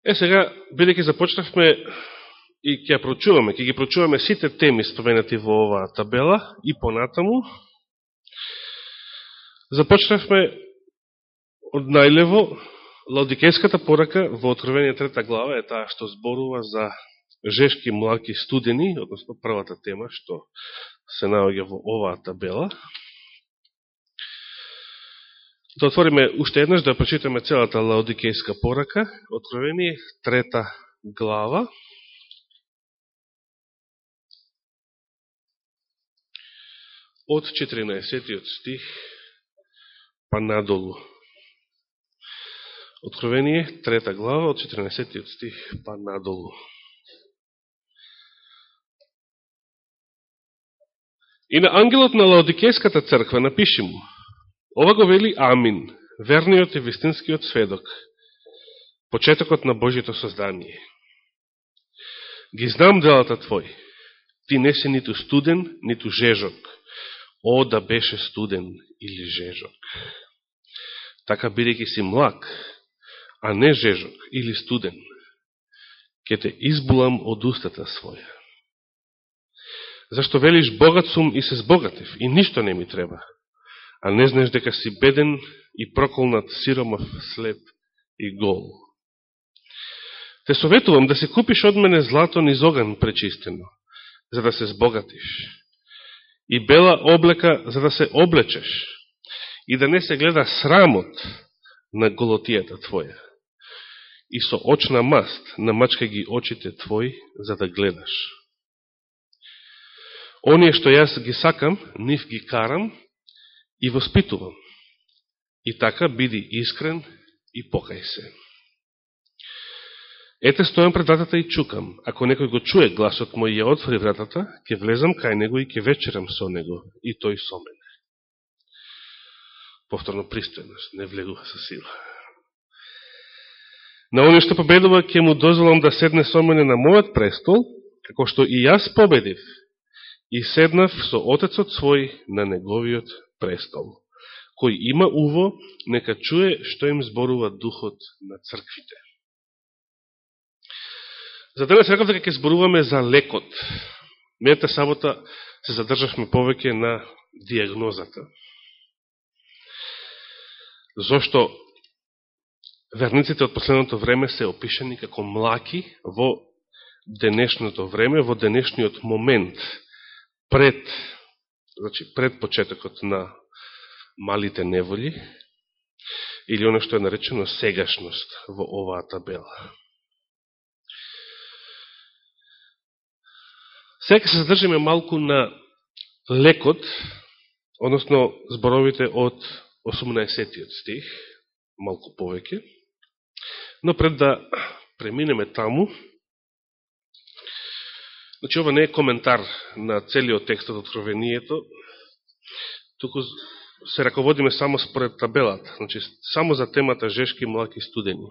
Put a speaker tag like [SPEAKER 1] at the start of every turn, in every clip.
[SPEAKER 1] Е, сега, бидеќи започнавме и ќе прочуваме, ќе ги прочуваме сите теми споменати во оваа табела и понатаму, започнавме од најлево, Лаодикејската порака во Откровение трета глава е таа што зборува за жешки, млаки, студени, односно првата тема што се наоѓа во оваа табела. Да отвориме уште еднаш да прочитаме целата Лаодикејска порака, Откровение, трета глава. Од 14 стих па надолу. Откровение, трета глава, од 14 стих па надолу. И на ангелот на Лаодикејската црква напиши му, Ова го вели Амин, верниот и вистинскиот сведок, почетокот на Божито создание. Ги знам делата Твој, ти не си ниту студен, ниту жежок. О, да беше студен или жежок. Така бидеќи си млак, а не жежок или студен, ќе те избулам од устата своја. Зашто велиш богат сум и се сбогатев, и ништо не ми треба а не знаеш дека си беден и проколнат, сиромав, слеп и гол. Те советувам да се купиш од мене злато низ оган пречистено, за да се сбогатиш, и бела облека, за да се облечеш, и да не се гледа срамот на голотијата твоја. И со очна маст намачка ги очите твои, за да гледаш. Оние што јас ги сакам, нив ги карам, и воспитувам. И така биди искрен и покај се. Ете стојам пред вратата и чукам. Ако некој го чуе гласот мој и ја отвори вратата, ќе влезам кај него и ќе вечерам со него и тој со мене. Повторно пристојност, не влегува со сила. На оне што победува, ќе му дозволам да седне со мене на мојот престол, како што и јас победив, и седнав со Отецот свој на неговиот престол. Кој има уво, нека чуе што им зборува духот на црквите. За денес рекав дека ќе зборуваме за лекот. Мета сабота се задржавме повеќе на диагнозата. Зошто верниците од последното време се опишани како млаки во денешното време, во денешниот момент, пред значи, пред почетокот на малите неволи, или оно што е наречено сегашност во оваа табела. Сега се задржиме малку на лекот, односно зборовите од 18 стих, малку повеќе, но пред да преминеме таму, Значи, ова не е коментар на целиот текстот од Откровението, туку се раководиме само според табелата, значи, само за темата жешки, млаки, студени.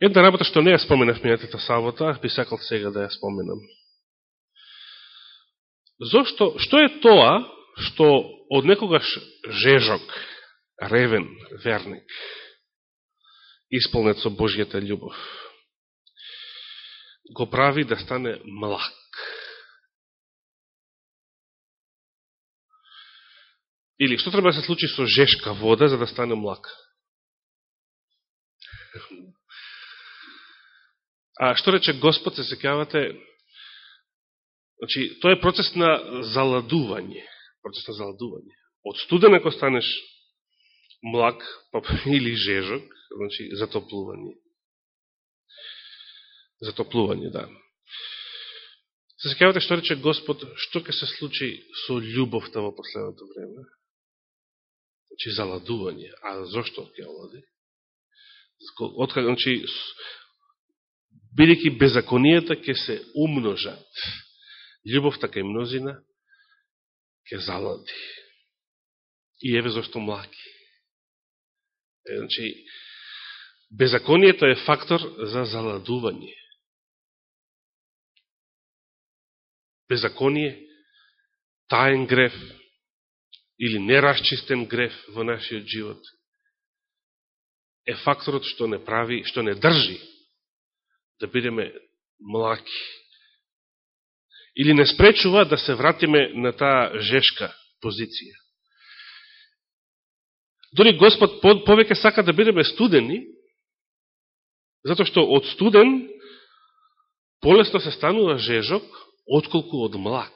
[SPEAKER 1] Една работа што не ја споменав минатата сабота, би сакал сега да ја споменам. Зошто, што е тоа што од некогаш жежок, ревен, верник, исполнет со Божијата љубов. Го прави да стане млак. Или што треба да се случи со жешка вода за да стане млак? А што рече Господ, се секавате, значи, тоа е процес на заладување. Процес на заладување. Од студен ако станеш млак па, или жежок, значи затоплување. Затоплување, да. Се секавате што рече Господ, што ќе се случи со љубовта во последното време? Значи, заладување. А зошто ќе олади? Откак, значи, бидеќи беззаконијата ќе се умножат, љубовта кај мнозина ќе залади. И еве зашто млаки. Значи, Безаконијето е фактор за заладување. Беззаконие, таен греф, или нерасчистен греф во нашиот живот, е факторот што не прави, што не држи да бидеме млаки. Или не спречува да се вратиме на таа жешка позиција. Дори Господ повеќе сака да бидеме студени, затоа што од студен полесно се станува жежок, отколку од млак.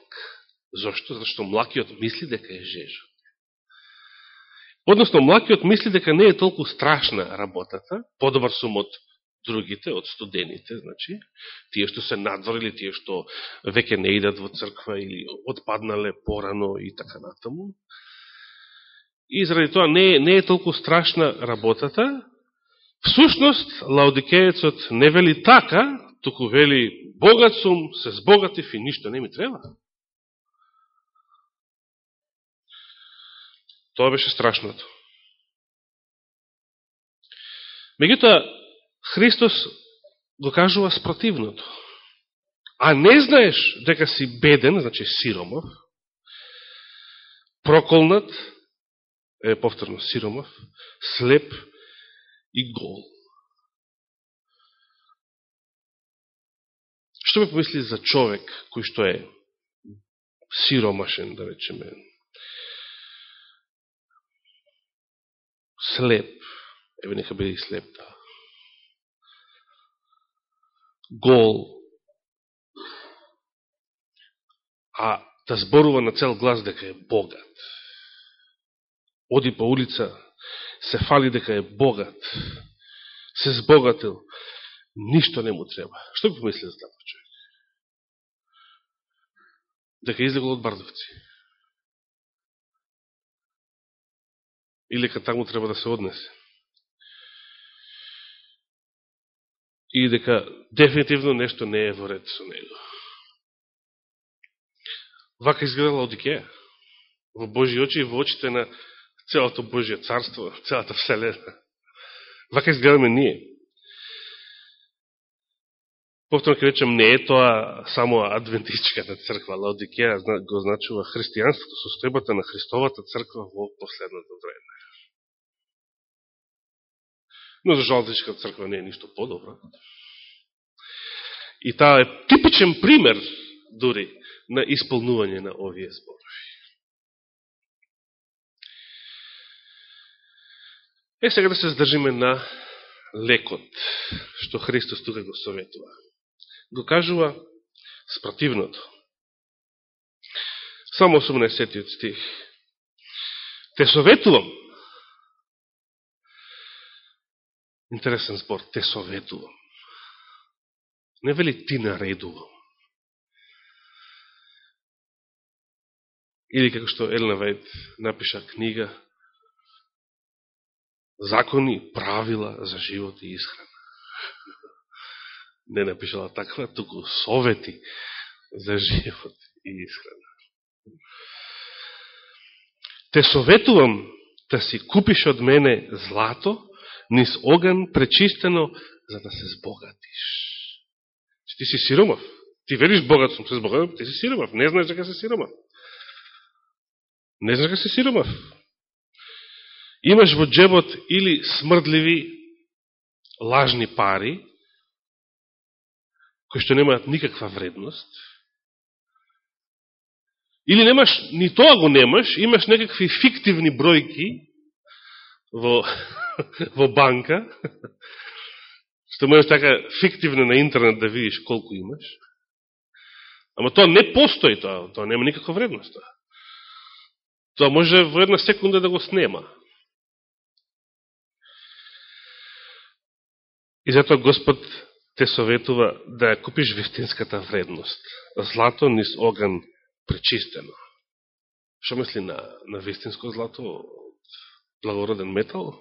[SPEAKER 1] Зошто? Зашто млакиот мисли дека е жежок. Односно, млакиот мисли дека не е толку страшна работата, подобар сум од другите, од студените, значи, тие што се надворили, тие што веќе не идат во црква или отпаднале порано и така натаму. И заради тоа не, не е толку страшна работата. Всушност, Лаодикеецот не вели така, туку вели, богат сум, се збогатив и ништо не ми треба. Тоа беше страшното. Меѓутоа, Христос го кажува спротивното. А не знаеш дека си беден, значи сиромов, проколнат, е повторно сиромов, слеп и гол. Што ме помисли за човек кој што е сиромашен, да речеме, слеп, еве нека биде и слеп, да. Гол, а да зборува на цел глас дека е богат. Оди по улица, се фали дека е богат, се збогател, ништо не му треба. Што би помисли за таков човек? Дека излегол од Бардовци. Или дека таму треба да се однесе. И дека дефинитивно нешто не е во ред со него. Вака изгледала Одикеја. Во Божи очи и во очите на целото Божие царство, целата Вселена. Вака изгледаме ние. Повторно ке речем, не е тоа само адвентичката црква. Лаодикеја го значува христијанството, состојбата на Христовата црква во последното време. Но за жалтичката црква не е ништо подобро. И таа е типичен пример, дури, на исполнување на овие зборови. Е, сега да се здржиме на лекот, што Христос тука го советува го кажува спротивното. Само 18 стих. Те советувам. Интересен збор. Те советувам. Не вели ти наредувам. Или како што Елена Вајд напиша книга Закони, правила за живот и исхрана не напишала таква, туку совети за живот и исхрана. Те советувам да си купиш од мене злато, низ оган пречистено, за да се збогатиш. Ти си сиромав. Ти велиш богат сум се збогатив, ти си сиромав. Не знаеш дека се сиромав. Не знаеш дека се сиромав. Имаш во джебот или смрдливи лажни пари, кои што немаат никаква вредност, или немаш, ни тоа го немаш, имаш некакви фиктивни бројки во, во банка, што можеш така фиктивно на интернет да видиш колку имаш, ама тоа не постои тоа, тоа нема никаква вредност. Тоа, тоа може во една секунда да го снема. И затоа Господ те советува да ја купиш вистинската вредност. Злато низ оган пречистено. Што мисли на, на вистинско злато? Благороден метал?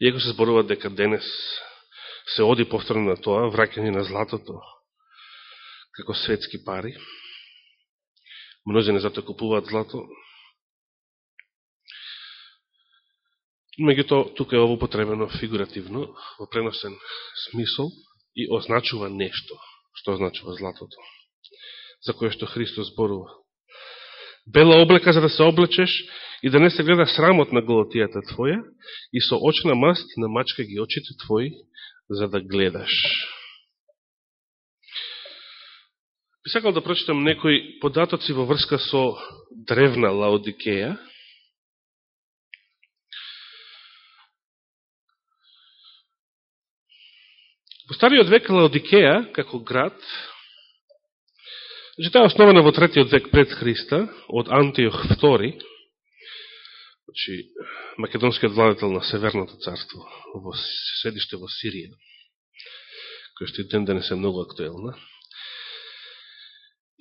[SPEAKER 1] Иако се зборува дека денес се оди повторно на тоа, враќање на златото како светски пари, Мнозине затоа купуваат злато, Меѓуто, тука е ово потребено фигуративно, во преносен смисол и означува нешто. Што означува златото? За кое што Христос зборува. бела облека за да се облечеш и да не се гледа срамот на голотијата твоја и со очна маст намачка ги очите твои за да гледаш. Би сакал да прочитам некои податоци во врска со древна Лаодикеја. Во стариот век Лаодикеја, како град, значи таа основана во третиот век пред Христа, од Антиох II, значи, македонскиот владетел на Северното царство, во седиште во Сирија, која што и ден денес е многу актуелна.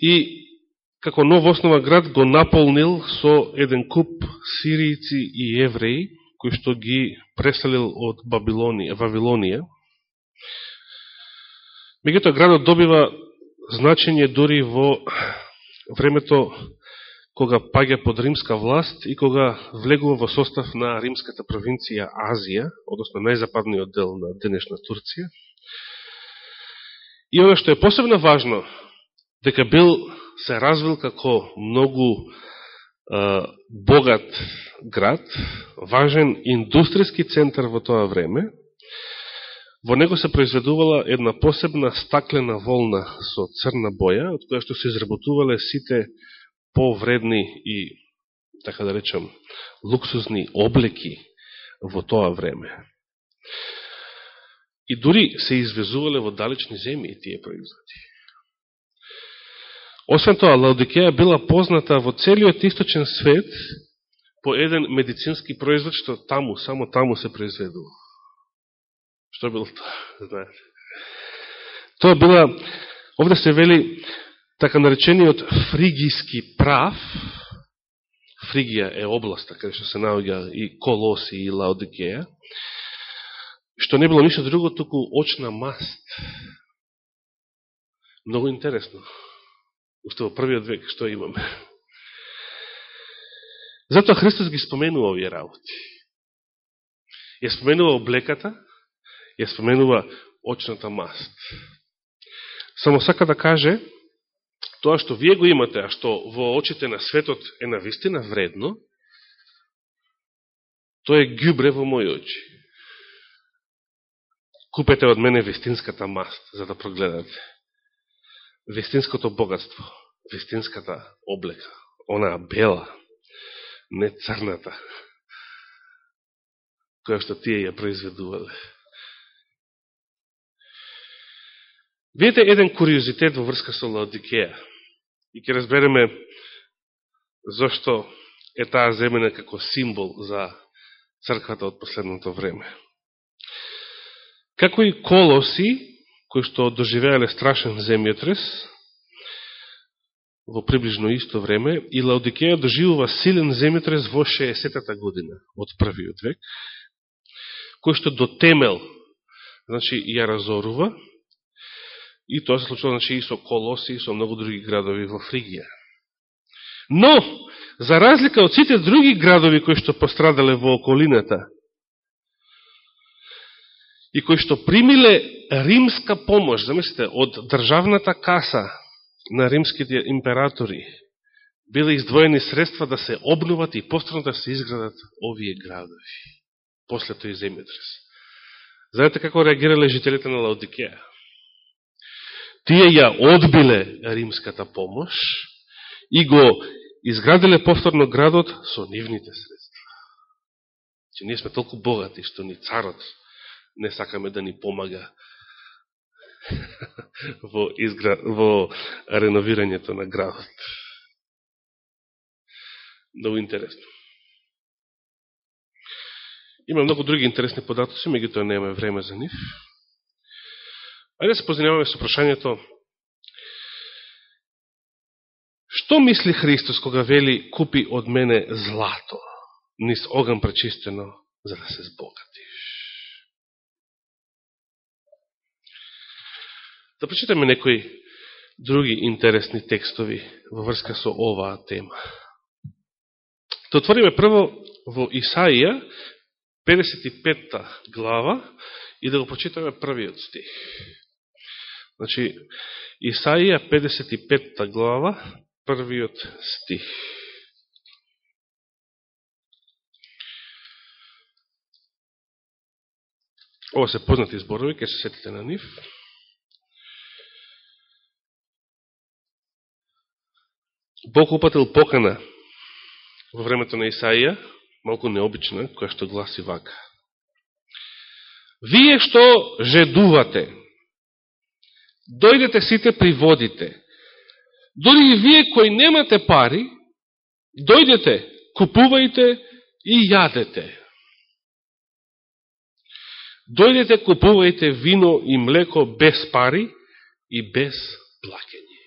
[SPEAKER 1] И како нов основа град го наполнил со еден куп сиријци и евреи, кои што ги преселил од Бабилонија, Вавилонија. Мегутоа градот добива значење дури во времето кога паѓа под римска власт и кога влегува во состав на римската провинција Азија, односно најзападниот дел на денешна Турција. И оно што е посебно важно дека бил се развил како многу е, богат град, важен индустријски центар во тоа време. Во него се произведувала една посебна стаклена волна со црна боја, од која што се изработувале сите повредни и, така да речам, луксузни облеки во тоа време. И дури се извезувале во далечни земји тие производи. Освен тоа, Лаодикеја била позната во целиот источен свет по еден медицински производ, што таму, само таму се произведува. Што било тоа? Знаете. Тоа била, овде се вели, така наречениот фригиски прав, Фригија е областа така каде што се наоѓа и Колоси и Лаодикеја, што не било ништо друго, туку очна маст. Многу интересно уште во првиот век, што имаме. Затоа Христос ги споменува овие работи. Ја споменува облеката, ја споменува очната маст. Само сака да каже, тоа што вие го имате, а што во очите на светот е на вистина вредно, тоа е гјубре во моји очи. Купете од мене вистинската маст, за да прогледате вистинското богатство, вистинската облека, онаа бела, не црната, која што тие ја произведувале. Видете еден куриозитет во врска со Лаодикеја и ќе разбереме зашто е таа земена како символ за црквата од последното време. Како и Колоси, кои што доживеале страшен земјотрес во приближно исто време и Лаодикеја доживува силен земјотрес во 60-та година од првиот век, кој што до темел значи, ја разорува и тоа се случува значи, и со Колоси и со многу други градови во Фригија. Но, за разлика од сите други градови кои што пострадале во околината, и кои што примиле римска помош, замислите, од државната каса на римските императори, биле издвоени средства да се обнуват и повторно да се изградат овие градови, после тој земјотрес. Знаете како реагирале жителите на Лаодикеја? Тие ја одбиле римската помош и го изградиле повторно градот со нивните средства. Че ние сме толку богати што ни царот не сакаме да ни помага во, изгра... во реновирањето на градот. Много интересно. Има многу други интересни податоци, меѓутоа немаме време за нив. Ајде се познаваме со прашањето Што мисли Христос кога вели купи од мене злато, низ оган пречистено, за да се збогатиш? Да прочитаме некои други интересни текстови во врска со оваа тема. Да отвориме прво во Исаија, 55 глава, и да го прочитаме првиот стих. Значи, Исаија 55 глава, првиот стих. Ова се познати зборови, ке се сетите на нив. Бог упатил покана во времето на Исаија, малку необична, која што гласи вака. Вие што жедувате, дојдете сите при водите. Дори и вие кои немате пари, дојдете, купувајте и јадете. Дојдете, купувајте вино и млеко без пари и без плакење.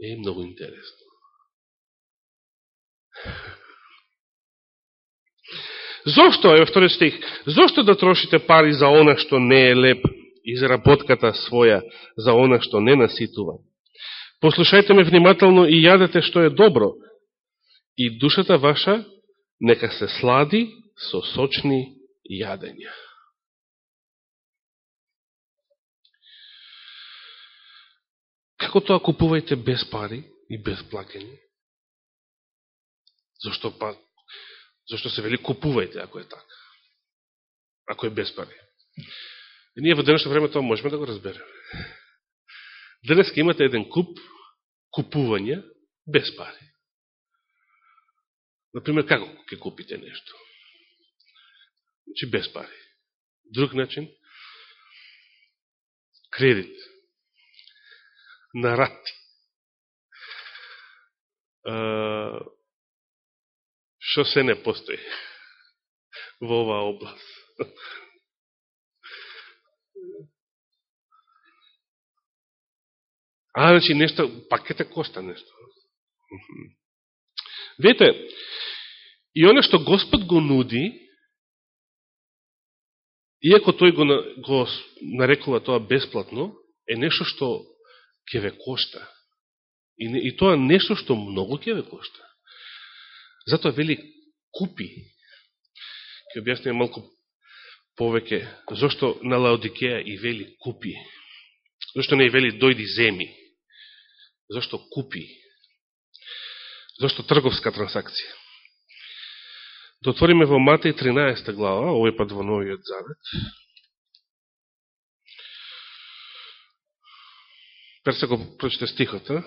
[SPEAKER 1] Е многу интересно. Зошто, е втори стих, зошто да трошите пари за она што не е леп изработката своја за она што не наситува? Послушајте ме внимателно и јадете што е добро, и душата ваша нека се слади со сочни јадења. Како тоа купувајте без пари и без плакење? Зошто па Зошто се вели купувајте, ако е така. Ако е без пари. Ние во денешно време тоа можеме да го разбереме. Денес имате еден куп купување без пари. Например, како ќе купите нешто? Значи без пари. Друг начин, кредит, на рати што се не постои во оваа област. А, значи, нешто, пакете коста нешто. Вете, и оно што Господ го нуди, иако тој го, го нарекува тоа бесплатно, е нешто што ќе ве кошта. И, и тоа нешто што многу ќе ве кошта. Затоа вели купи. Ке објасниме малку повеќе зошто на Лаодикеја и вели купи. зошто не и вели дојди земи. Зашто купи. Зашто трговска трансакција. Да Дотвориме во Матеј 13 глава, овој пат во Новиот Завет. Перса го прочите стихота. а?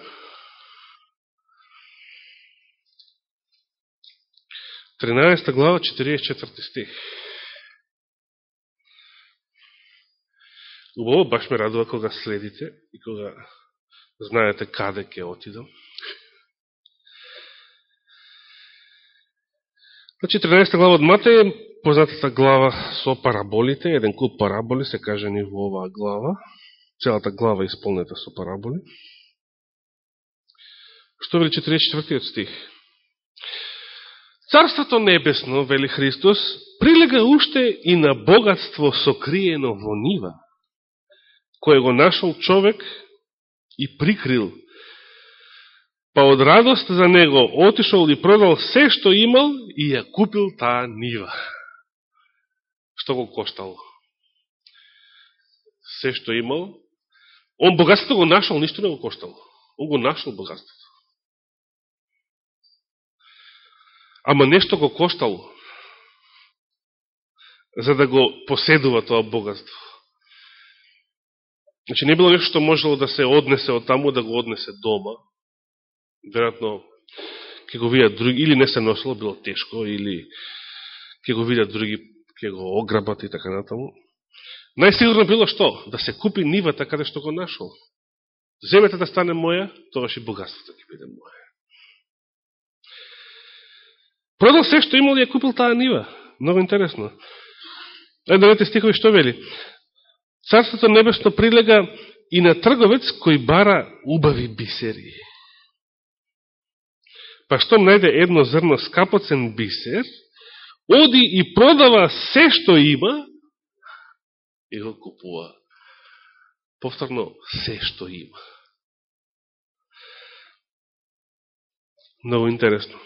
[SPEAKER 1] 13 глава, 44 стих. Убаво, баш ме радува кога следите и кога знаете каде ќе отидам. Значи, 13 глава од Матеј е познатата глава со параболите, еден куп параболи се кажени во оваа глава. Целата глава е исполнета со параболи. Што вели 44 стих? Царството небесно, вели Христос, прилега уште и на богатство сокриено во нива, кој го нашол човек и прикрил, па од радост за него отишол и продал се што имал и ја купил таа нива. Што го коштало? Се што имал, он богатството го нашол, ништо не го коштало. Он го нашол богатството. ама нешто го коштало за да го поседува тоа богатство. Значи, не било нешто што можело да се однесе од таму, да го однесе дома. веројатно ќе го видат други, или не се носило, било тешко, или ќе го видат други, ќе го ограбат и така натаму. Најсигурно било што? Да се купи нивата каде што го нашол. земјата да стане моја, тогаш и богатството ќе биде моја. Продал се што имал и ја купил таа нива. Много интересно. Едновете да стихови што вели? Царството небесно прилега и на трговец кој бара убави бисери. Па што најде едно зрно скапоцен бисер, оди и продава се што има и го купува. Повторно, се што има. Много интересно.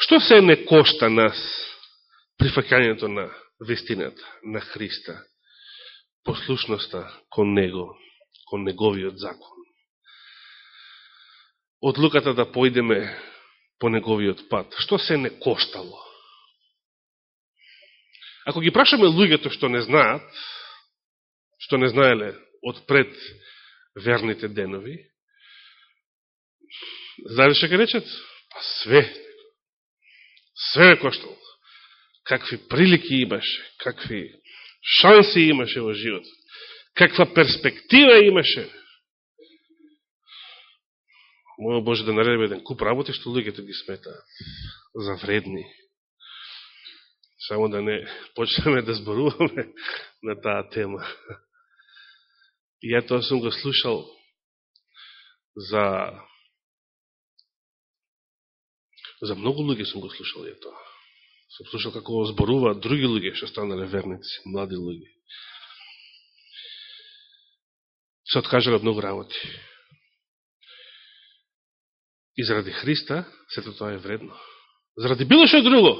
[SPEAKER 1] Што се не кошта нас прифакањето на вестината, на Христа, послушноста кон Него, кон Неговиот закон? Одлуката да поидеме по Неговиот пат, што се не коштало? Ако ги прашаме луѓето што не знаат, што не знаеле од пред верните денови, знаете што ке речат? Па све. Све е коштало. Какви прилики имаше, какви шанси имаше во живот, каква перспектива имаше. Моја Боже да наредим еден куп работи што луѓето ги сметаат за вредни. Само да не почнеме да зборуваме на таа тема. И ја тоа сум го слушал за за многу луѓе сум го слушал ја тоа. Сум слушал како зборуваат други луѓе што станале верници, млади луѓе. Се откажале од многу работи. И заради Христа, сето тоа е вредно. Заради било што друго,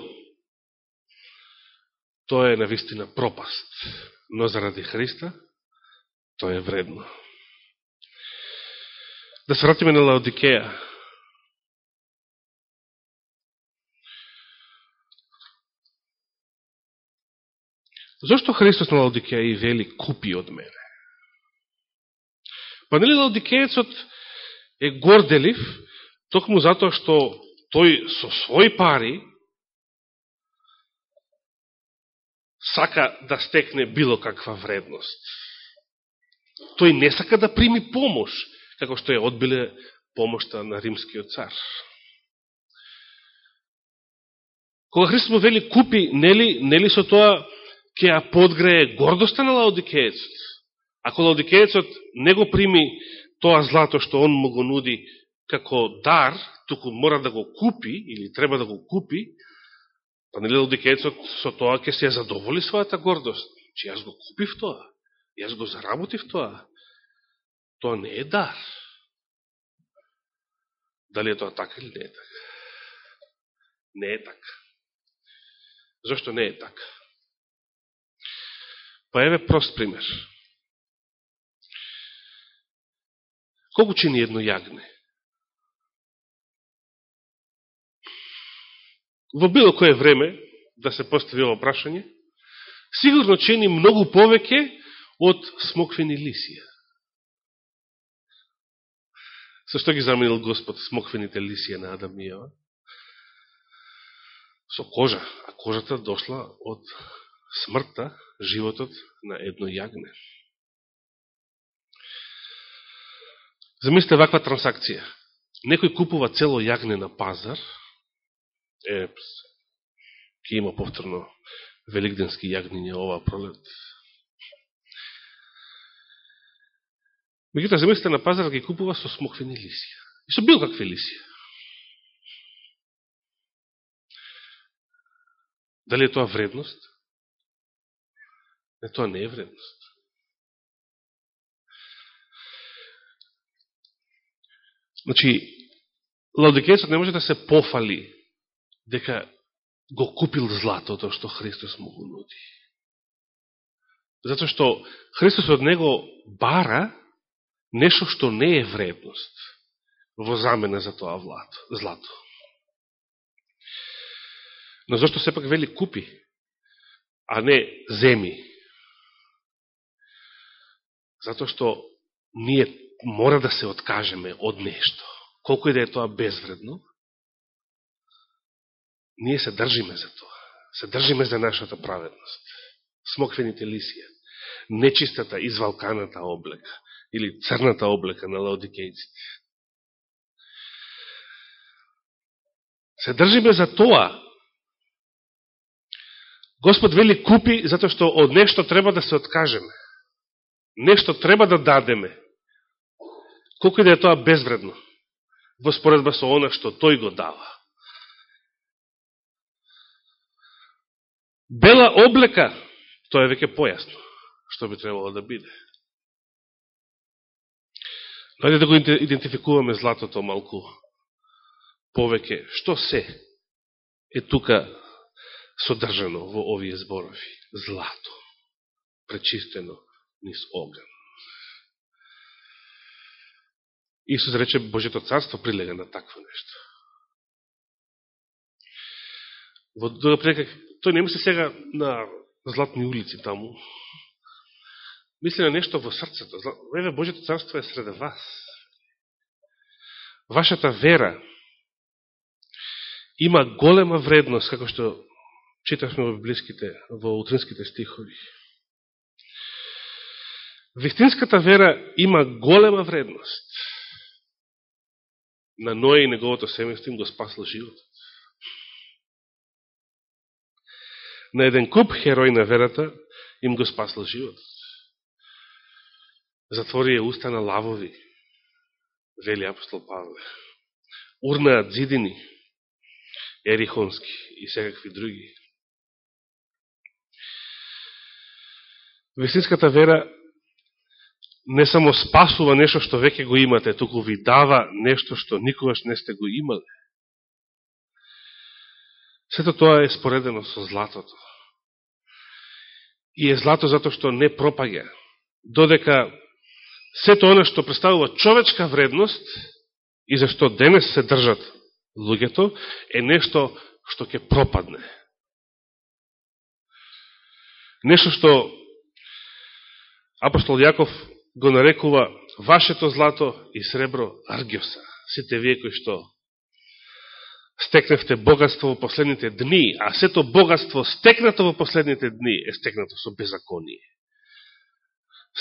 [SPEAKER 1] тоа е навистина пропаст. Но заради Христа, тоа е вредно. Да се вратиме на Лаодикеја. Зошто Христос на Лаодикеја и вели купи од мене? Па нели Лаодикејецот е горделив, Токму затоа што тој со свој пари сака да стекне било каква вредност. Тој не сака да прими помош, како што ја одбиле помошта на римскиот цар. Кога Христос му вели купи, нели, нели со тоа ќе ја подгрее гордоста на Лаодикеецот? Ако Лаодикеецот не го прими тоа злато што он му го нуди како дар, туку мора да го купи, или треба да го купи, па нели лодикецот со тоа ќе се задоволи својата гордост. Че јас го купив тоа, јас го заработив тоа. Тоа не е дар. Дали е тоа така или не е така? Не е така. Зошто не е така? Па еве прост пример. Колку чини едно јагне? во било кое време, да се постави ово прашање, сигурно чини многу повеќе од смоквени лисија. Со што ги заменил Господ смоквените лисија на Адам и Ева? Со кожа, а кожата дошла од смртта, животот на едно јагне. Замислите ваква трансакција. Некој купува цело јагне на пазар, е, ќе има повторно великденски јагниња ова пролет. Меѓутоа, замислите на пазар ги купува со смоквени лисија. И со бил какви лисија. Дали е тоа вредност? Не, тоа не е вредност. Значи, Лаодикејцот не може да се пофали дека го купил златото што Христос му го нуди. Затоа што Христос од него бара нешто што не е вредност во замена за тоа влато, злато. Но зашто сепак вели купи, а не земи? Зато што ние мора да се откажеме од нешто. Колко и да е тоа безвредно, ние се држиме за тоа. Се држиме за нашата праведност. Смоквените лисија. Нечистата, извалканата облека. Или црната облека на лаодикејците. Се држиме за тоа. Господ вели купи, затоа што од нешто треба да се откажеме. Нешто треба да дадеме. Колко и да е тоа безвредно. Во споредба со она што тој го дава. Бела облека, тоа е веќе појасно, што би требало да биде. Дајде да го идентификуваме златото малку повеќе. Што се е тука содржано во овие зборови? Злато, пречистено низ оган. Исус рече, Божето царство прилега на такво нешто. Во друга прека, тој не мисли сега на златни улици таму. Мисли на нешто во срцето. Еве, Божето царство е среде вас. Вашата вера има голема вредност, како што читавме во библиските, во утринските стихови. Вистинската вера има голема вредност. На Ној и неговото семејство им го спасла животот. На еден куп херој на верата им го спасла животот. Затвори е уста на лавови, вели апостол Павле. Урнаат зидини, ерихонски и секакви други. Вистинската вера не само спасува нешто што веќе го имате, туку ви дава нешто што никогаш не сте го имале. Сето тоа е споредено со златото. И е злато затоа што не пропаѓа. Додека сето оно што представува човечка вредност и зашто денес се држат луѓето, е нешто што ќе пропадне. Нешто што апостол Јаков го нарекува вашето злато и сребро аргиоса. Сите вие кои што стекневте богатство во последните дни, а сето богатство стекнато во последните дни е стекнато со беззаконие.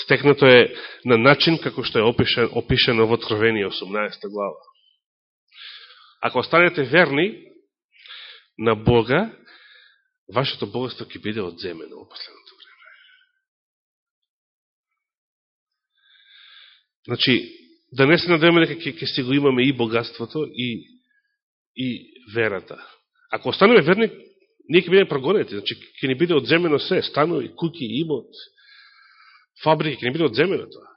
[SPEAKER 1] Стекнато е на начин како што е опишено, опишено во Откровение 18 глава. Ако останете верни на Бога, вашето богатство ќе биде одземено во последните Значи, да не се надеваме дека ќе, си го имаме и богатството, и, и верата. Ако останеме верни, ние ќе бидеме прогонети. Значи, ќе ни биде одземено се, станови, куки, имот, фабрики, ќе ни биде одземено тоа.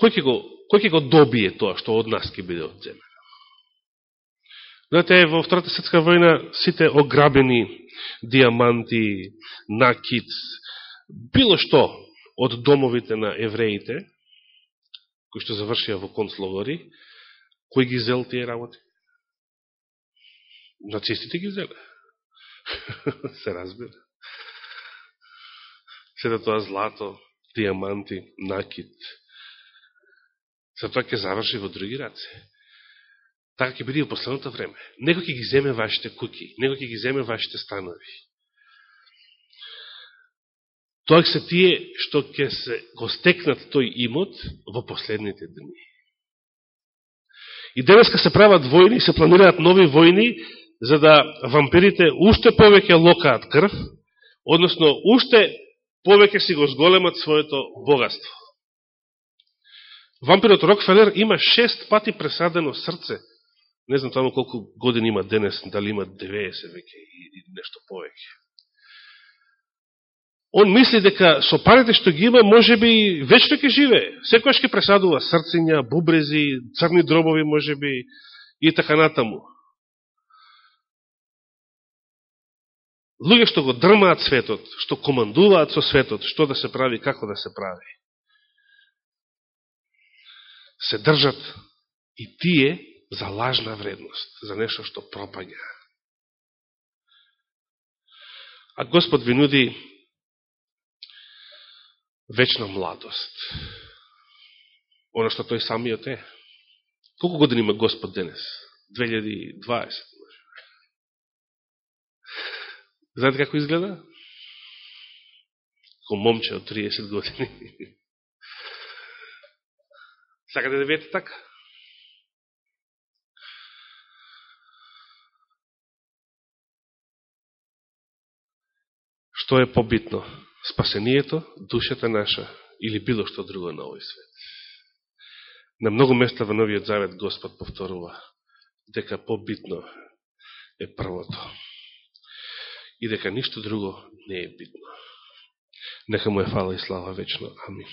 [SPEAKER 1] Кој ќе го, кој ќе го добие тоа што од нас ќе биде одземено? Знаете, во Втората светска војна сите ограбени диаманти, накид, било што од домовите на евреите, кои што завршија во концлогори, кој ги зел тие работи? Нацистите ги зеле. Се разбира. Сета тоа злато, диаманти, накид. Се тоа ќе заврши во други раце. Така ќе биде и во последното време. Некој ќе ги земе вашите куки, некој ќе ги земе вашите станови тоа се тие што ќе се го стекнат тој имот во последните дни. И денеска се прават војни, се планираат нови војни, за да вампирите уште повеќе локаат крв, односно уште повеќе си го зголемат своето богатство. Вампирот Рокфелер има шест пати пресадено срце. Не знам тамо колку години има денес, дали има 90 веќе и нешто повеќе он мисли дека со парите што ги има, може би вечно ќе живе. Секојаш ќе пресадува срциња, бубрези, црни дробови, може би, и така натаму. Луѓе што го дрмаат светот, што командуваат со светот, што да се прави, како да се прави. Се држат и тие за лажна вредност, за нешто што пропаѓа. А Господ ви нуди вечна младост. Оно што тој самиот е. Колку години има Господ денес? 2020. Знаете како изгледа? Ко момче од 30 години. Сакате да видите така? Што е побитно? Спасението, душата наша или било што друго на овој свет. На многу места во Новиот Завет Господ повторува дека побитно е првото и дека ништо друго не е битно. Нека му е фала и слава вечно. Амин.